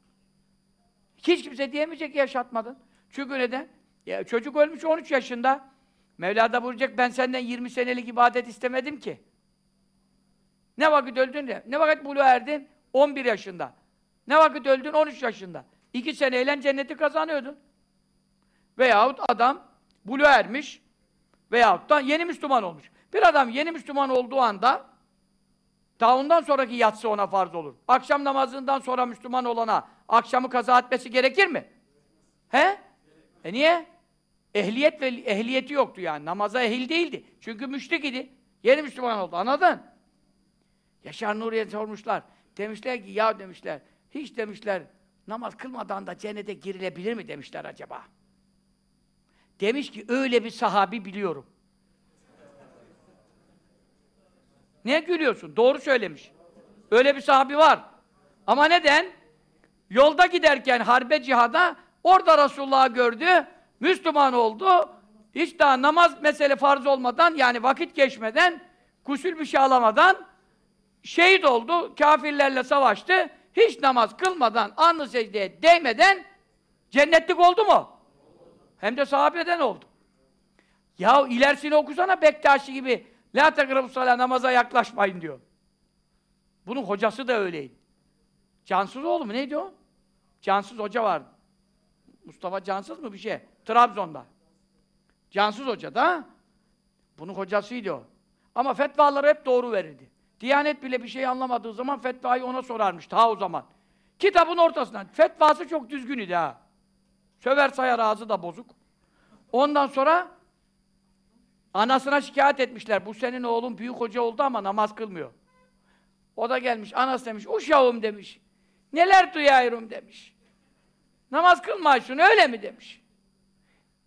Hiç kimse diyemeyecek yaşatmadın. Çünkü neden? Ya, çocuk ölmüş 13 yaşında. Mevla da buyuracak, ben senden 20 senelik ibadet istemedim ki. Ne vakit öldün de? Ne vakit buluğa erdin? 11 yaşında. Ne vakit öldün? 13 yaşında. İki seneyle cenneti kazanıyordun. Veyahut adam buluğa ermiş veyahut da yeni Müslüman olmuş. Bir adam yeni Müslüman olduğu anda daha ondan sonraki yatsı ona farz olur. Akşam namazından sonra Müslüman olana akşamı kaza etmesi gerekir mi? He? E niye? Ehliyet ve ehliyeti yoktu yani. Namaza ehil değildi. Çünkü müşrik idi. Yeni Müslüman oldu. Anladın? Yaşar Nuriye sormuşlar. Demişler ki ya demişler. Hiç demişler namaz kılmadan da cennete girilebilir mi demişler acaba? Demiş ki öyle bir sahabi biliyorum. Niye gülüyorsun? Doğru söylemiş. Öyle bir sahabi var. Ama neden? Yolda giderken harbe cihada orada Resulullah'ı gördü, Müslüman oldu. Hiç daha namaz mesele farz olmadan yani vakit geçmeden, gusül bir şey alamadan şehit oldu, kafirlerle savaştı. Hiç namaz kılmadan, anlı secdeye değmeden cennetlik oldu mu? Hem de sahabeden oldu. Ya ilerisini okusana Bektaşi gibi. La tekrabusala namaza yaklaşmayın diyor. Bunun hocası da öyleydi. Cansız oğlu mu neydi o? Cansız hoca vardı. Mustafa Cansız mı bir şey? Trabzon'da. Cansız hoca da bunun hocasıydı o. Ama fetvaları hep doğru verirdi. Diyanet bile bir şey anlamadığı zaman fetvayı ona sorarmış ta o zaman. Kitabın ortasından. Fetvası çok düzgün idi ha. Söver sayar ağzı da bozuk. Ondan sonra anasına şikayet etmişler. Bu senin oğlun büyük hoca oldu ama namaz kılmıyor. O da gelmiş, anası demiş, uşağım demiş. Neler duyuyorum demiş. Namaz kılmıyorsun öyle mi demiş.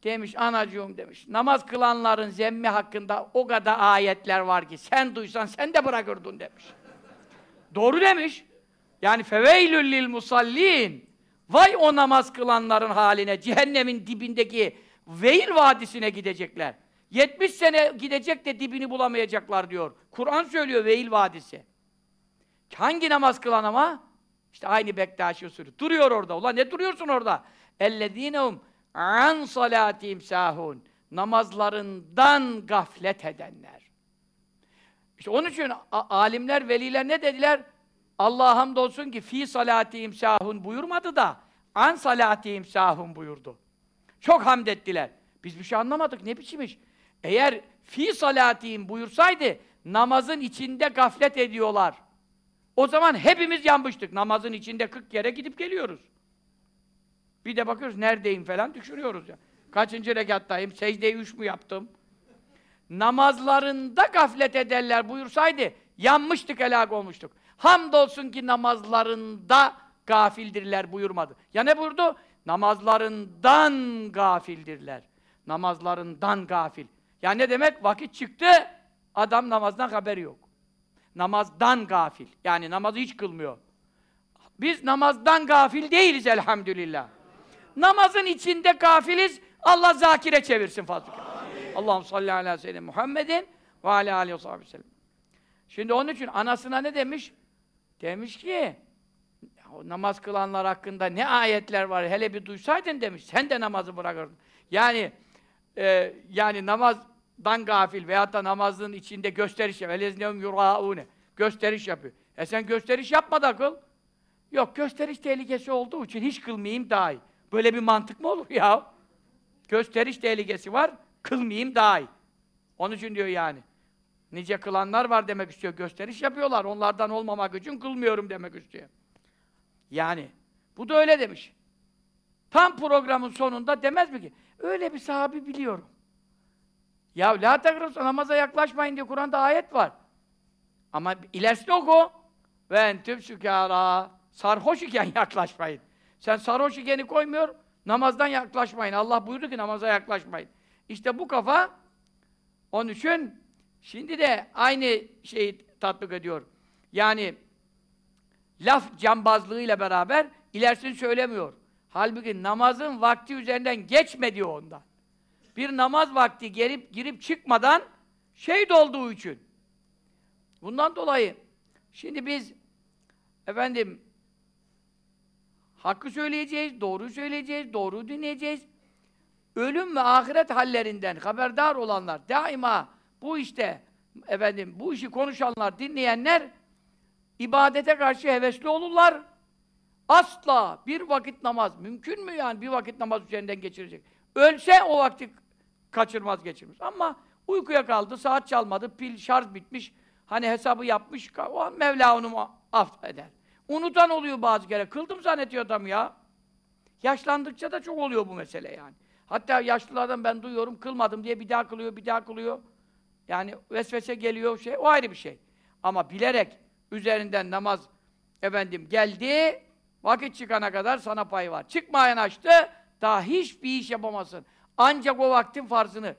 Demiş anacığım demiş. Namaz kılanların zemmi hakkında o kadar ayetler var ki sen duysan sen de bırakırdın demiş. Doğru demiş. Yani feveylül lil musallin. Vay o namaz kılanların haline, cehennemin dibindeki Veil Vadisi'ne gidecekler. 70 sene gidecek de dibini bulamayacaklar diyor. Kur'an söylüyor Veil Vadisi. Hangi namaz kılan ama? İşte aynı Bektaşi usulü. Duruyor orada. Ulan ne duruyorsun orada? اَلَّذ۪ينَهُمْ an salatihim sahun. Namazlarından gaflet edenler. İşte onun için alimler, veliler ne dediler? Allah'a hamdolsun ki fi salatihim sahun buyurmadı da an salatihim sahun buyurdu. Çok hamd ettiler. Biz bir şey anlamadık. Ne biçim iş? Eğer fi salatihim buyursaydı namazın içinde gaflet ediyorlar. O zaman hepimiz yanmıştık. Namazın içinde 40 kere gidip geliyoruz. Bir de bakıyoruz neredeyim falan düşünüyoruz ya. Kaçıncı rekattayım? Secdeyi üç mü yaptım? Namazlarında gaflet ederler buyursaydı yanmıştık, helak olmuştuk. Hamdolsun ki namazlarında gafildirler buyurmadı. Ya ne buyurdu? Namazlarından gafildirler. Namazlarından gafil. Ya ne demek? Vakit çıktı, adam namazdan haberi yok. Namazdan gafil. Yani namazı hiç kılmıyor. Biz namazdan gafil değiliz elhamdülillah. Namazın içinde gafiliz, Allah zakire çevirsin fazla. Allah'ım salli ala seyyidina Muhammedin ve ala aleyhi ve sellem. Şimdi onun için anasına ne demiş? Demiş ki, namaz kılanlar hakkında ne ayetler var hele bir duysaydın demiş. Sen de namazı bırakırdın. Yani e, yani namazdan gafil veyahut da namazın içinde gösteriş yapıyor. Gösteriş yapıyor. E sen gösteriş yapma da kıl. Yok gösteriş tehlikesi olduğu için hiç kılmayayım daha iyi. Böyle bir mantık mı olur ya? Gösteriş tehlikesi var, kılmayayım daha iyi. Onun için diyor yani. Nice kılanlar var demek istiyor. Gösteriş yapıyorlar. Onlardan olmamak için kılmıyorum demek istiyor. Yani. Bu da öyle demiş. Tam programın sonunda demez mi ki? Öyle bir sahabi biliyorum. Ya la tekrus namaza yaklaşmayın diye Kur'an'da ayet var. Ama ilerisini oku. Ve entüm sükârâ. Sarhoş iken [LAUGHS] yaklaşmayın. Sen sarhoş ikeni koymuyor, namazdan yaklaşmayın. Allah buyurdu ki namaza yaklaşmayın. İşte bu kafa, onun için şimdi de aynı şeyi tatbik ediyor. Yani laf cambazlığıyla beraber ilerisini söylemiyor. Halbuki namazın vakti üzerinden geçme ondan. Bir namaz vakti gelip girip çıkmadan şehit olduğu için. Bundan dolayı şimdi biz efendim hakkı söyleyeceğiz, doğruyu söyleyeceğiz, doğruyu dinleyeceğiz. ölüm ve ahiret hallerinden haberdar olanlar, daima bu işte efendim bu işi konuşanlar, dinleyenler ibadete karşı hevesli olurlar. Asla bir vakit namaz mümkün mü yani bir vakit namaz üzerinden geçirecek? Ölse o vakti kaçırmaz geçirmez. Ama uykuya kaldı, saat çalmadı, pil şarj bitmiş. Hani hesabı yapmış, o an Mevla onu affeder. Unutan oluyor bazı kere. Kıldım zannediyor adam ya. Yaşlandıkça da çok oluyor bu mesele yani. Hatta yaşlılardan ben duyuyorum, kılmadım diye bir daha kılıyor, bir daha kılıyor. Yani vesvese geliyor, şey, o ayrı bir şey. Ama bilerek üzerinden namaz efendim geldi, vakit çıkana kadar sana pay var. Çıkmayan açtı, daha hiçbir iş yapamazsın. Ancak o vaktin farzını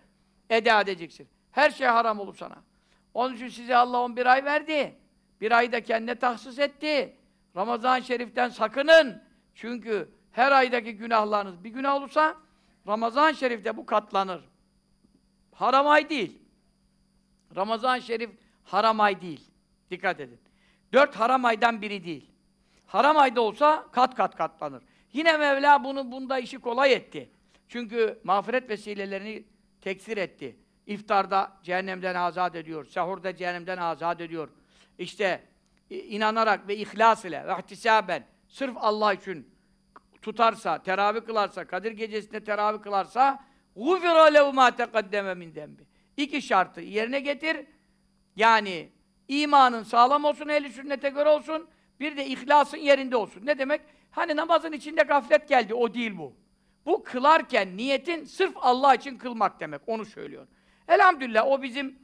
eda edeceksin. Her şey haram olur sana. Onun için size Allah 11 ay verdi. Bir ayı da kendine tahsis etti. Ramazan-ı Şerif'ten sakının. Çünkü her aydaki günahlarınız bir günah olursa Ramazan-ı Şerif'te bu katlanır. Haram ay değil. Ramazan-ı Şerif haram ay değil. Dikkat edin. Dört haram aydan biri değil. Haram ayda olsa kat kat katlanır. Yine Mevla bunu bunda işi kolay etti. Çünkü mağfiret vesilelerini teksir etti. İftarda cehennemden azat ediyor. Sahurda cehennemden azat ediyor. İşte inanarak ve ihlas ile ve ihtisaben sırf Allah için tutarsa, teravih kılarsa, Kadir gecesinde teravih kılarsa غُفِرَ لَهُ مَا تَقَدَّمَ مِنْ دَنْبِ İki şartı yerine getir. Yani imanın sağlam olsun, ehli sünnete göre olsun. Bir de ihlasın yerinde olsun. Ne demek? Hani namazın içinde gaflet geldi, o değil bu. Bu kılarken niyetin sırf Allah için kılmak demek, onu söylüyor. Elhamdülillah o bizim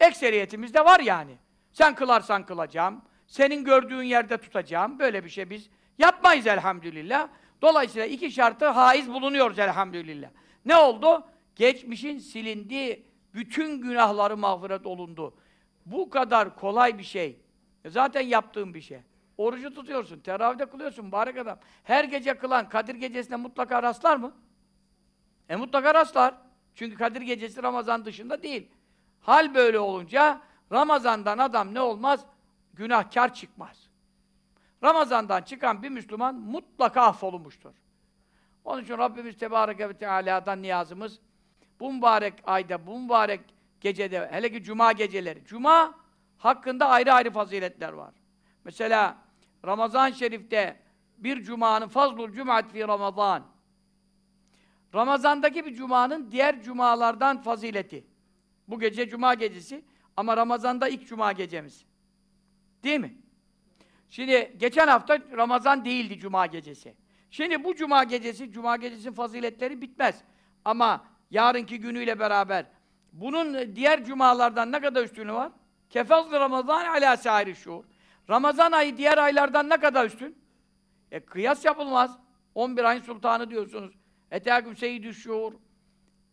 ekseriyetimizde var yani. Sen kılarsan kılacağım, senin gördüğün yerde tutacağım, böyle bir şey biz yapmayız elhamdülillah. Dolayısıyla iki şartı haiz bulunuyoruz elhamdülillah. Ne oldu? Geçmişin silindi, bütün günahları mağfiret olundu. Bu kadar kolay bir şey. E zaten yaptığın bir şey. Orucu tutuyorsun, teravihde kılıyorsun, mübarek adam. Her gece kılan Kadir gecesinde mutlaka rastlar mı? E mutlaka rastlar. Çünkü Kadir gecesi Ramazan dışında değil. Hal böyle olunca Ramazan'dan adam ne olmaz? Günahkar çıkmaz. Ramazan'dan çıkan bir Müslüman mutlaka affolunmuştur. Onun için Rabbimiz Tebareke ve Teala'dan niyazımız bu mübarek ayda, bu mübarek gecede, hele ki cuma geceleri. Cuma hakkında ayrı ayrı faziletler var. Mesela Ramazan-ı Şerif'te bir cumanın fazlul cumat fi Ramazan. Ramazandaki bir cumanın diğer cumalardan fazileti. Bu gece cuma gecesi ama Ramazan'da ilk cuma gecemiz. Değil mi? Şimdi geçen hafta Ramazan değildi cuma gecesi. Şimdi bu cuma gecesi, cuma gecesinin faziletleri bitmez. Ama yarınki günüyle beraber bunun diğer cumalardan ne kadar üstünü var? Kefazlı Ramazan ala sairi şuur. Ramazan ayı diğer aylardan ne kadar üstün? E kıyas yapılmaz. 11 ayın sultanı diyorsunuz. Etâküm seyyidü şuur.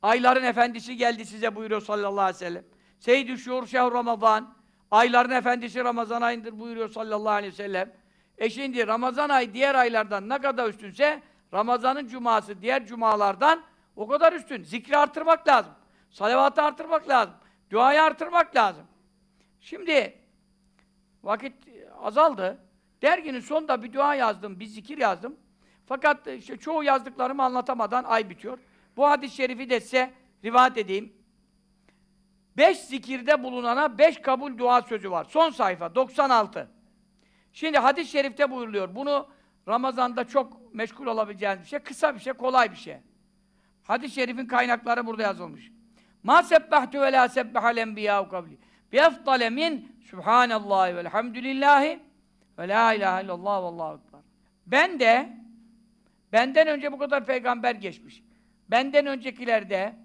Ayların efendisi geldi size buyuruyor sallallahu aleyhi ve sellem. Seyyidü şuur şehr Ramazan. Ayların efendisi Ramazan ayındır buyuruyor sallallahu aleyhi ve sellem. E şimdi Ramazan ayı diğer aylardan ne kadar üstünse Ramazan'ın cuması diğer cumalardan o kadar üstün. Zikri artırmak lazım. Salavatı artırmak lazım. Duayı artırmak lazım. Şimdi vakit azaldı. Derginin sonunda bir dua yazdım, bir zikir yazdım. Fakat işte çoğu yazdıklarımı anlatamadan ay bitiyor. Bu hadis-i şerifi de size rivayet edeyim. Beş zikirde bulunana beş kabul dua sözü var. Son sayfa, 96. Şimdi hadis-i şerifte buyuruluyor. Bunu Ramazan'da çok meşgul olabileceğiniz bir şey. Kısa bir şey, kolay bir şey. Hadis-i şerifin kaynakları burada yazılmış. Ma sebbahtu ve la sebbahal enbiyâhu kavli. Bi efdale min Subhanallahi velhamdülillahi ve la ilahe illallah ve allahu ekber. Ben de benden önce bu kadar peygamber geçmiş. Benden öncekilerde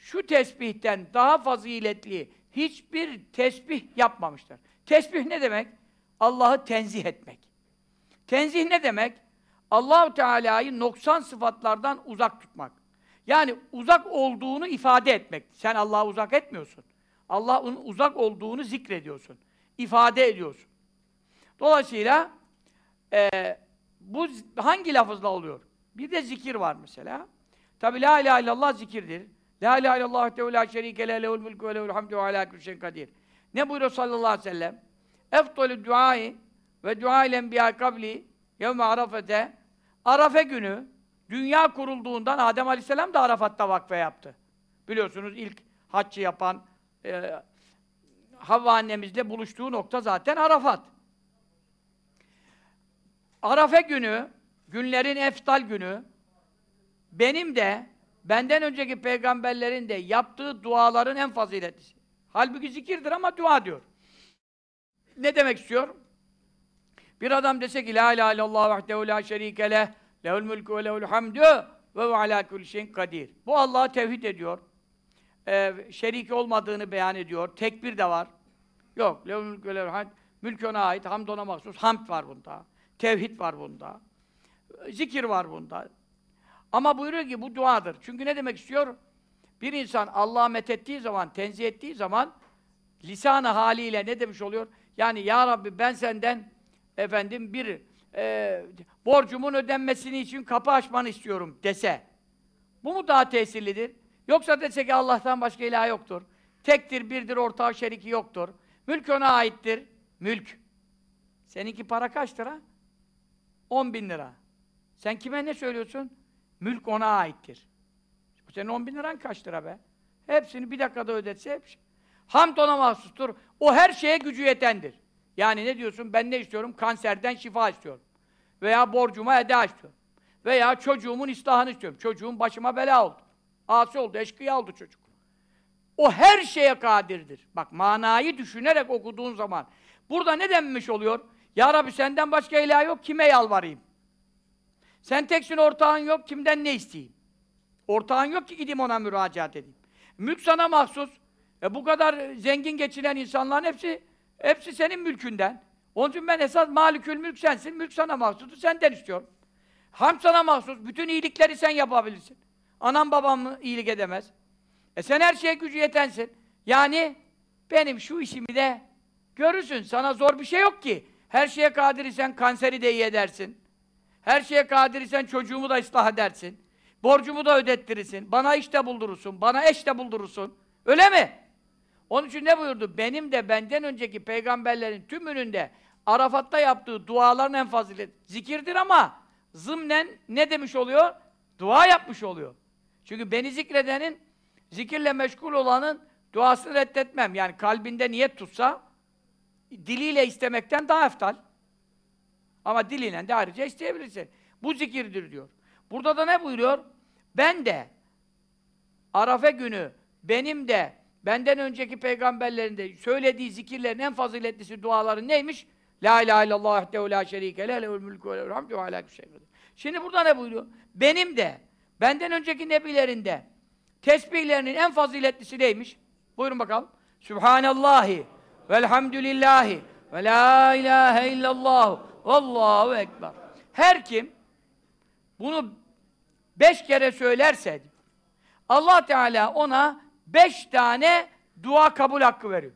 şu tesbihten daha faziletli hiçbir tesbih yapmamışlar. Tesbih ne demek? Allah'ı tenzih etmek. Tenzih ne demek? Allahu Teala'yı noksan sıfatlardan uzak tutmak. Yani uzak olduğunu ifade etmek. Sen Allah'ı uzak etmiyorsun. Allah'ın uzak olduğunu zikrediyorsun. ifade ediyorsun. Dolayısıyla e, bu hangi lafızla oluyor? Bir de zikir var mesela. Tabi la ilahe illallah zikirdir. La ilahe illallah tehu la şerike le lehul mulku ve lehul hamdu ve ala kulli kadir. Ne buyuruyor sallallahu aleyhi ve sellem? Efdolü duayı ve duayl enbiya kabli yevme arafete Arafe günü dünya kurulduğundan Adem Aleyhisselam da Arafat'ta vakfe yaptı. Biliyorsunuz ilk haccı yapan e, Havva annemizle buluştuğu nokta zaten Arafat. Arafa günü, günlerin eftal günü, benim de, benden önceki peygamberlerin de yaptığı duaların en faziletlisi. Halbuki zikirdir ama dua diyor. Ne demek istiyor? Bir adam dese ki La ilahe illallah vahdehu la şerike leh lehul mulku ve lehul hamdu ve ala kulli şeyin kadir. Bu Allah'a tevhid ediyor. Ee, şerik olmadığını beyan ediyor. Tekbir de var. Yok. Lehul mulku ve lehul hamd. Mülk ona ait. Hamd ona mahsus. Hamd var bunda. Tevhid var bunda. Zikir var bunda. Ama buyuruyor ki bu duadır. Çünkü ne demek istiyor? Bir insan Allah'a methettiği zaman, tenzih ettiği zaman lisan-ı haliyle ne demiş oluyor? Yani ya Rabbi ben senden efendim bir e, borcumun ödenmesini için kapı açmanı istiyorum dese. Bu mu daha tesirlidir? Yoksa dese ki Allah'tan başka ilah yoktur. Tektir, birdir, ortağı şeriki yoktur. Mülk ona aittir. Mülk. Seninki para kaç lira? 10 bin lira. Sen kime ne söylüyorsun? Mülk ona aittir. Senin 10 bin liran kaç lira be? Hepsini bir dakikada ödetse hep şey. Hamd ona mahsustur. O her şeye gücü yetendir. Yani ne diyorsun? Ben ne istiyorum? Kanserden şifa istiyorum. Veya borcuma eda istiyorum. Veya çocuğumun islahını istiyorum. Çocuğum başıma bela oldu. Asi oldu, eşkıya oldu çocuk. O her şeye kadirdir. Bak manayı düşünerek okuduğun zaman. Burada ne denmiş oluyor? Ya Rabbi senden başka ilah yok, kime yalvarayım? Sen teksin, ortağın yok, kimden ne isteyeyim? Ortağın yok ki gideyim ona müracaat edeyim. Mülk sana mahsus. E bu kadar zengin geçinen insanların hepsi hepsi senin mülkünden. Onun için ben esas malikül mülk sensin, mülk sana mahsusu senden istiyorum. Ham sana mahsus, bütün iyilikleri sen yapabilirsin. Anam babam mı iyilik edemez? E sen her şeye gücü yetensin. Yani benim şu işimi de görürsün. Sana zor bir şey yok ki. Her şeye kadir isen kanseri de iyi edersin. Her şeye kadir isen çocuğumu da ıslah edersin. Borcumu da ödettirirsin. Bana iş de buldurursun. Bana eş de buldurursun. Öyle mi? Onun için ne buyurdu? Benim de benden önceki peygamberlerin tümünün de Arafat'ta yaptığı duaların en fazilet. Zikirdir ama zımnen ne demiş oluyor? Dua yapmış oluyor. Çünkü beni zikredenin, zikirle meşgul olanın duasını reddetmem. Yani kalbinde niyet tutsa diliyle istemekten daha eftal. Ama diliyle de ayrıca isteyebilirsin. Bu zikirdir diyor. Burada da ne buyuruyor? Ben de Arafa günü benim de benden önceki peygamberlerin de söylediği zikirlerin en faziletlisi duaları neymiş? La ilahe illallah vahdehu la şerike leh lehul mulku ve lehul hamdu ve kadir. Şimdi burada ne buyuruyor? Benim de benden önceki nebilerin de tesbihlerinin en faziletlisi neymiş? Buyurun bakalım. Sübhanallahi velhamdülillahi ve la ilahe illallah vallahu ekber. Her kim bunu beş kere söylerse Allah Teala ona beş tane dua kabul hakkı veriyor.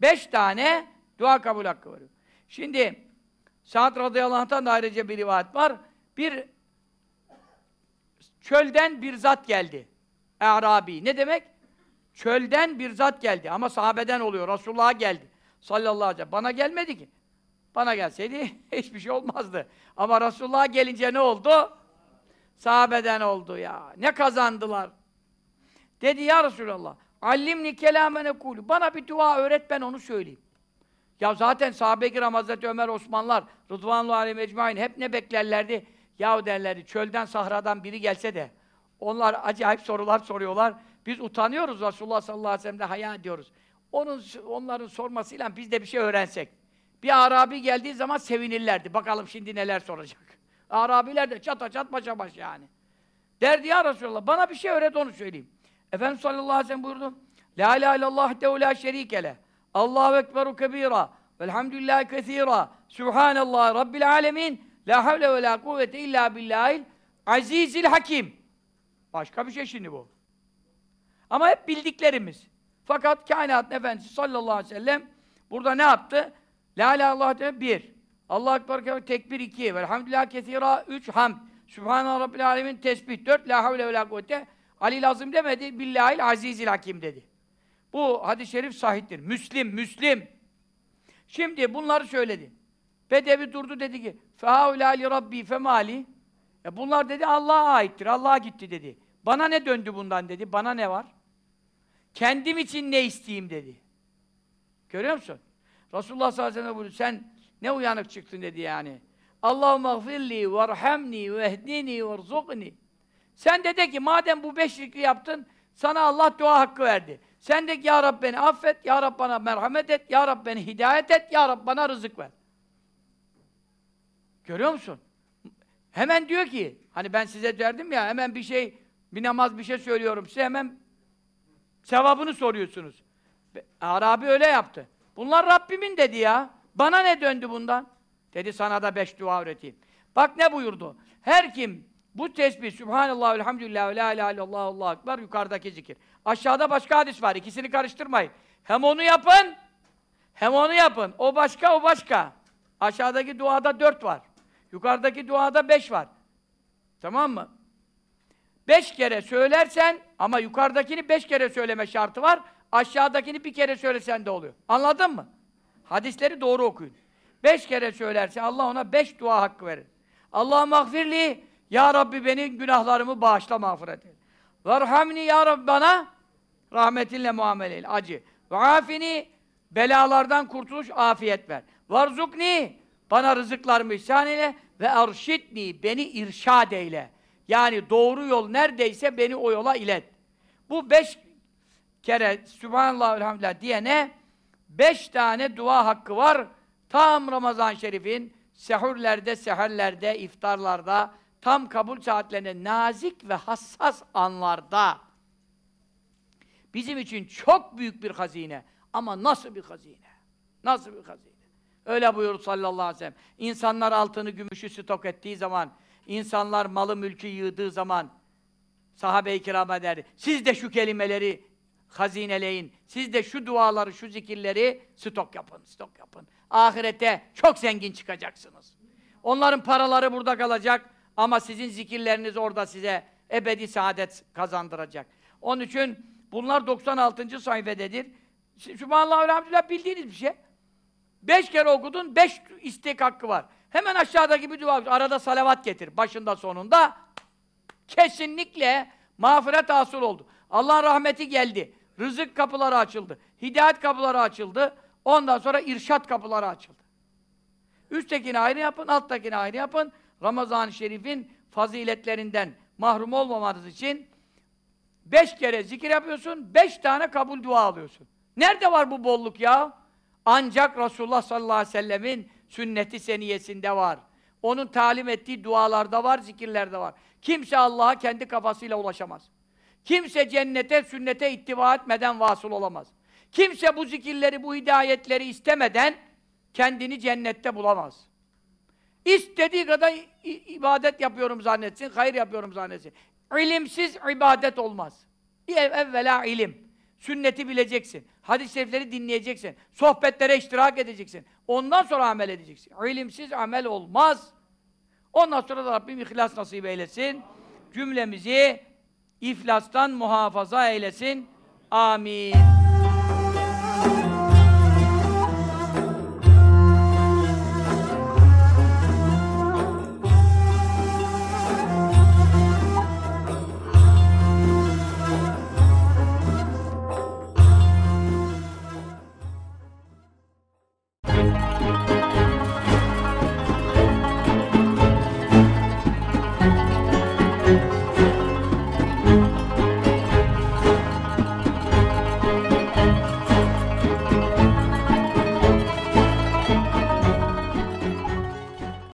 Beş tane dua kabul hakkı veriyor. Şimdi Sa'd radıyallahu anh'tan da ayrıca bir rivayet var. Bir çölden bir zat geldi. Arabi. Ne demek? Çölden bir zat geldi. Ama sahabeden oluyor. Resulullah'a geldi. Sallallahu aleyhi ve sellem. Bana gelmedi ki. Bana gelseydi [LAUGHS] hiçbir şey olmazdı. Ama Resulullah'a gelince ne oldu? Sahabeden oldu ya. Ne kazandılar? Dedi ya Resulallah, allimni kelamen ekulu. Bana bir dua öğret ben onu söyleyeyim. Ya zaten sahabe-i kiram Hazreti Ömer, Osmanlar, Rıdvanullah aleyhi mecmain hep ne beklerlerdi? Yahu derlerdi, çölden, sahradan biri gelse de onlar acayip sorular soruyorlar. Biz utanıyoruz Resulullah sallallahu aleyhi ve sellem'de haya ediyoruz. Onun, onların sormasıyla biz de bir şey öğrensek. Bir Arabi geldiği zaman sevinirlerdi. Bakalım şimdi neler soracak. Arabiler de çata çat başa baş yani. Derdi ya Resulallah bana bir şey öğret onu söyleyeyim. Efendimiz sallallahu aleyhi ve sellem buyurdu. La ilahe illallah de la şerike le. Allahu ekberu kebira. Velhamdülillahi kethira. Subhanallah rabbil alemin. La havle ve la kuvvete illa billahil azizil hakim. Başka bir şey şimdi bu. Ama hep bildiklerimiz. Fakat kainat efendisi sallallahu aleyhi ve sellem burada ne yaptı? La ilahe illallah de bir. Allah ekber tekbir iki. Velhamdülillah kesira üç. Hamd. Sübhane rabbil alemin tesbih dört. La havle ve la kuvvete. Ali lazım demedi. Billahil azizil hakim dedi. Bu hadis-i şerif sahiptir. Müslim, Müslim. Şimdi bunları söyledi. Bedevi durdu dedi ki: "Fehaulâ li rabbi femali." E bunlar dedi Allah'a aittir, Allah'a gitti dedi. Bana ne döndü bundan dedi, bana ne var? Kendim için ne isteyeyim dedi. Görüyor musun? Resulullah sallallahu aleyhi ve sellem sen ne uyanık çıktın dedi yani. Allahümme gfirli verhamni vehdini verzukni. Sen de de ki madem bu beş zikri yaptın, sana Allah dua hakkı verdi. Sen de ki ya Rabbi beni affet, ya Rabbi bana merhamet et, ya Rabbi beni hidayet et, ya Rabbi bana rızık ver. Görüyor musun? Hemen diyor ki, hani ben size derdim ya, hemen bir şey, bir namaz bir şey söylüyorum size, hemen sevabını soruyorsunuz. Arabi öyle yaptı. Bunlar Rabbimin dedi ya. Bana ne döndü bundan? Dedi sana da beş dua öğreteyim. Bak ne buyurdu? Her kim bu tesbih, Subhanallah, Elhamdülillah, La ilahe illallah, Allahu Ekber, yukarıdaki zikir. Aşağıda başka hadis var, ikisini karıştırmayın. Hem onu yapın, hem onu yapın. O başka, o başka. Aşağıdaki duada dört var. Yukarıdaki duada beş var. Tamam mı? Beş kere söylersen, ama yukarıdakini beş kere söyleme şartı var, aşağıdakini bir kere söylesen de oluyor. Anladın mı? Hadisleri doğru okuyun. Beş kere söylerse Allah ona beş dua hakkı verir. Allah mağfirli, Ya Rabbi benim günahlarımı bağışla mağfiret et. Verhamni Ya Rabbi bana rahmetinle muamele eyle, acı. Ve afini, belalardan kurtuluş, afiyet ver. Varzukni, bana rızıklarımı ihsan eyle. Ve erşitni, beni irşad eyle. Yani doğru yol neredeyse beni o yola ilet. Bu beş kere Sübhanallah elhamdülillah diyene beş tane dua hakkı var. Tam Ramazan-ı Şerif'in sehurlerde, seherlerde, iftarlarda, tam kabul saatlerinde, nazik ve hassas anlarda bizim için çok büyük bir hazine. Ama nasıl bir hazine? Nasıl bir hazine? Öyle buyurdu sallallahu aleyhi ve sellem. İnsanlar altını, gümüşü stok ettiği zaman, insanlar malı, mülkü yığdığı zaman, sahabe-i kirama derdi. Siz de şu kelimeleri hazineleyin. Siz de şu duaları, şu zikirleri stok yapın, stok yapın. Ahirette çok zengin çıkacaksınız. Onların paraları burada kalacak ama sizin zikirleriniz orada size ebedi saadet kazandıracak. Onun için bunlar 96. sayfededir. Sübhanallah elhamdülillah bildiğiniz bir şey. Beş kere okudun, beş istek hakkı var. Hemen aşağıdaki bir dua, arada salavat getir, başında sonunda. Kesinlikle mağfiret hasıl oldu. Allah'ın rahmeti geldi. Rızık kapıları açıldı. Hidayet kapıları açıldı. Ondan sonra irşat kapıları açıldı. Üsttekini ayrı yapın, alttakini ayrı yapın. Ramazan-ı Şerif'in faziletlerinden mahrum olmamanız için beş kere zikir yapıyorsun, beş tane kabul dua alıyorsun. Nerede var bu bolluk ya? Ancak Resulullah sallallahu aleyhi ve sellemin sünneti seniyesinde var. Onun talim ettiği dualarda var, zikirlerde var. Kimse Allah'a kendi kafasıyla ulaşamaz. Kimse cennete, sünnete ittiba etmeden vasıl olamaz. Kimse bu zikirleri, bu hidayetleri istemeden kendini cennette bulamaz. İstediği kadar ibadet yapıyorum zannetsin, hayır yapıyorum zannetsin. İlimsiz ibadet olmaz. Ev, evvela ilim. Sünneti bileceksin. Hadis-i şerifleri dinleyeceksin. Sohbetlere iştirak edeceksin. Ondan sonra amel edeceksin. İlimsiz amel olmaz. Ondan sonra da Rabbim ihlas nasip eylesin. Cümlemizi iflastan muhafaza eylesin. Amin.